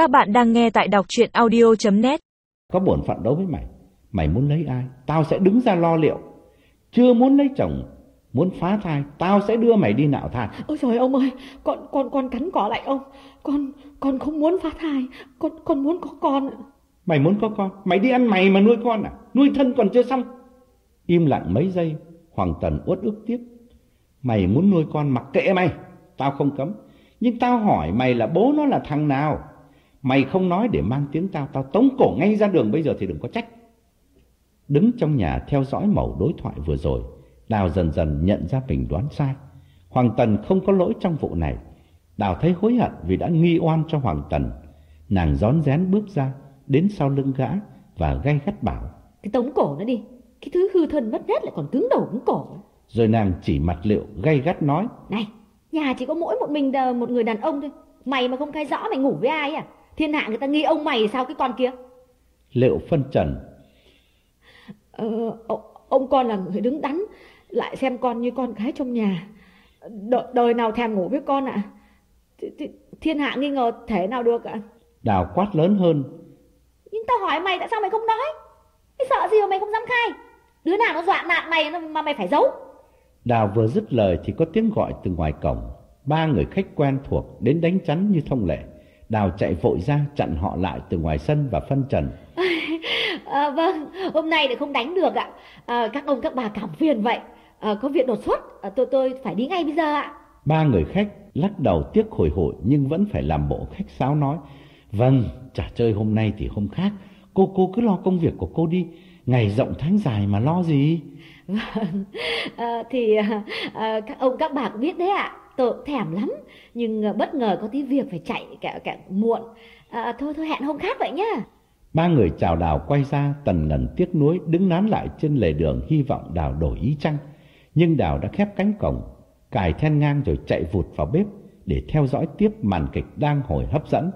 Các bạn đang nghe tại đọc chuyện audio.net Có bổn phận đấu với mày. Mày muốn lấy ai? Tao sẽ đứng ra lo liệu. Chưa muốn lấy chồng Muốn phá thai Tao sẽ đưa mày đi nạo thai. Ôi trời ông ơi, con con con cắn cỏ lại ông. Con con không muốn phá thai, con con muốn có con. Mày muốn có con? Mày đi ăn mày mà nuôi con à? Nuôi thân còn chưa xong. Im lặng mấy giây Hoàng Tần uất ức tiếp. Mày muốn nuôi con mặc kệ mày. Tao không cấm. Nhưng tao hỏi mày là bố nó là thằng nào Mày không nói để mang tiếng tao Tao tống cổ ngay ra đường bây giờ thì đừng có trách Đứng trong nhà theo dõi mẩu đối thoại vừa rồi Đào dần dần nhận ra mình đoán sai Hoàng Tần không có lỗi trong vụ này Đào thấy hối hận vì đã nghi oan cho Hoàng Tần Nàng rón rén bước ra Đến sau lưng gã Và gay gắt bảo Cái tống cổ nó đi. Cái thứ hư thân mất nét lại còn cứng đầu cứng cổ. Rồi nàng chỉ mặt liệu gay gắt nói Này, nhà chỉ có mỗi một mình đờ- một người đàn ông thôi. Mày mà không khai rõ mày ngủ với ai à? Thiên hạ người ta nghi ông mày sao cái con kia? Liệu phân trần Ờ, ông, con là người đứng đắn, lại xem con như con cái trong nhà. Đ- đời nào thèm ngủ với con ạ? Th- Thiên hạ nghi ngờ thể nào được ạ? Đào quát lớn hơn Nhưng tao hỏi mày tại sao mày không nói? Cái sợ gì mà mày không dám khai? Đứa nào nó dọa nạt mày mà mày phải giấu? Đào vừa dứt lời thì có tiếng gọi từ ngoài cổng. Ba người khách quen thuộc đến đánh chắn như thông lệ. Đào chạy vội ra chặn họ lại từ ngoài sân và phân trần. À, vâng, hôm nay thì không đánh được ạ. À, các ông các bà cảm phiền vậy. À, có việc đột xuất, à, tôi tôi phải đi ngay bây giờ ạ. Ba người khách lắc đầu tiếc hồi hộp nhưng vẫn phải làm bộ khách sáo nói. Vâng, trò chơi hôm nay thì hôm khác. Cô cô cứ lo công việc của cô đi. Ngày rộng tháng dài mà lo gì? Vâng, à, thì à, à, các ông các bà cũng biết đấy ạ. Tôi thèm lắm, nhưng ờ, bất ngờ có tí việc phải chạy cả cả muộn. À, à, thôi thôi hẹn hôm khác vậy nhá. Ba người chào Đào quay ra tần ngần tiếc nuối đứng nán lại trên lề đường hy vọng Đào đổi ý chăng. Nhưng Đào đã khép cánh cổng, cài then ngang rồi chạy vụt vào bếp để theo dõi tiếp màn kịch đang hồi hấp dẫn.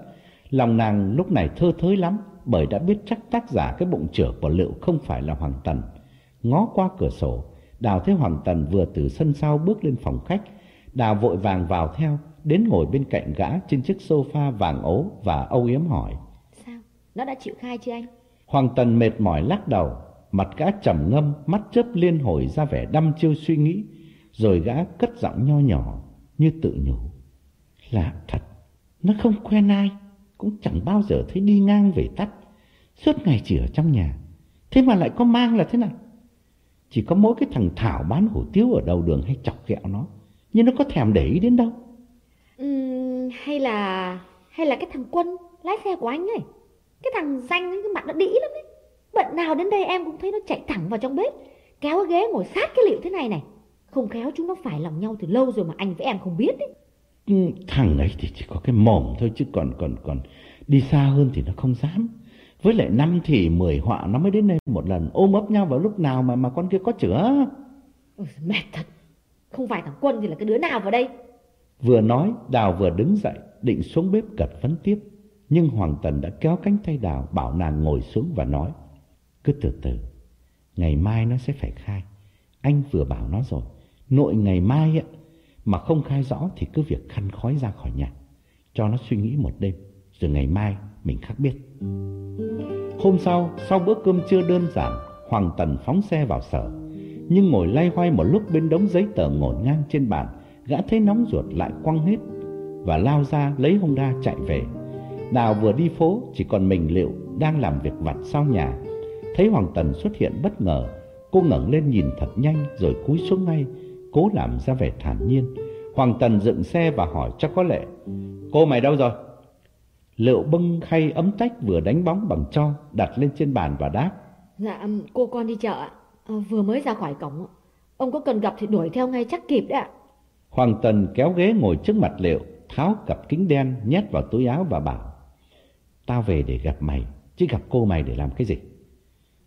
Lòng nàng lúc này thơ thới lắm bởi đã biết chắc tác giả cái bụng chửa của Liệu không phải là Hoàng Tần. Ngó qua cửa sổ, Đào thấy Hoàng Tần vừa từ sân sau bước lên phòng khách. Đào vội vàng vào theo, đến ngồi bên cạnh gã trên chiếc sofa vàng ố và âu yếm hỏi. Sao? Nó đã chịu khai chưa anh? Hoàng Tần mệt mỏi lắc đầu, mặt gã trầm ngâm, mắt chớp liên hồi ra vẻ đăm chiêu suy nghĩ, rồi gã cất giọng nho nhỏ như tự nhủ. Lạ thật, nó không quen ai, cũng chẳng bao giờ thấy đi ngang về tắt, suốt ngày chỉ ở trong nhà. Thế mà lại có mang là thế nào? Chỉ có mỗi cái thằng Thảo bán hủ tiếu ở đầu đường hay chọc ghẹo nó, nhưng nó có thèm để ý đến đâu. Ừm, hay là hay là cái thằng quân lái xe của anh ấy. Cái thằng danh ấy, cái mặt nó đĩ lắm ấy. Bận nào đến đây em cũng thấy nó chạy thẳng vào trong bếp kéo cái ghế ngồi sát cái liệu thế này này. Không khéo chúng nó phải lòng nhau từ lâu rồi mà anh với em không biết ấy. Ừ, thằng ấy thì chỉ có cái mồm thôi chứ còn còn còn đi xa hơn thì nó không dám. Với lại năm thì mười họa nó mới đến đây một lần ôm ấp nhau vào lúc nào mà mà con kia có chữa. Ôi, mệt thật không phải thằng quân thì là cái đứa nào vào đây? Vừa nói đào vừa đứng dậy định xuống bếp cật vấn tiếp. Nhưng hoàng tần đã kéo cánh tay đào bảo nàng ngồi xuống và nói cứ từ từ ngày mai nó sẽ phải khai. Anh vừa bảo nó rồi nội ngày mai ấy, mà không khai rõ thì cứ việc khăn khói ra khỏi nhà cho nó suy nghĩ một đêm rồi ngày mai mình khác biết hôm sau sau bữa cơm trưa đơn giản hoàng tần phóng xe vào sở nhưng ngồi lay hoay một lúc bên đống giấy tờ ngổn ngang trên bàn, gã thấy nóng ruột lại quăng hết và lao ra lấy Honda chạy về. Đào vừa đi phố, chỉ còn mình liệu đang làm việc vặt sau nhà. Thấy hoàng tần xuất hiện bất ngờ, cô ngẩng lên nhìn thật nhanh rồi cúi xuống ngay, cố làm ra vẻ thản nhiên. Hoàng tần dựng xe và hỏi cho có lệ, cô mày đâu rồi? Liệu bưng khay ấm tách vừa đánh bóng bằng cho đặt lên trên bàn và đáp dạ cô con đi chợ ạ. Ờ, vừa mới ra khỏi cổng ông có cần gặp thì đuổi theo ngay chắc kịp đấy ạ Hoàng Tần kéo ghế ngồi trước mặt Liệu, tháo cặp kính đen nhét vào túi áo và bảo Tao về để gặp mày, chứ gặp cô mày để làm cái gì?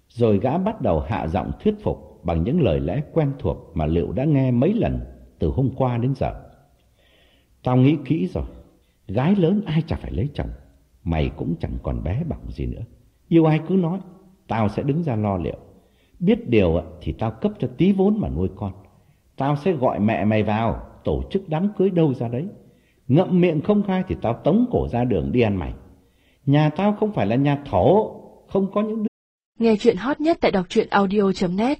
Rồi gã bắt đầu hạ giọng thuyết phục bằng những lời lẽ quen thuộc mà Liệu đã nghe mấy lần từ hôm qua đến giờ. Tao nghĩ kỹ rồi, gái lớn ai chả phải lấy chồng, mày cũng chẳng còn bé bỏng gì nữa. Yêu ai cứ nói, tao sẽ đứng ra lo liệu. Biết điều ạ, thì tao cấp cho tí vốn mà nuôi con. Tao sẽ gọi mẹ mày vào, tổ chức đám cưới đâu ra đấy. Ngậm miệng không khai thì tao tống cổ ra đường đi ăn mày. Nhà tao không phải là nhà thổ, không có những đứa Nghe chuyện hot nhất tại đọc truyện audio.net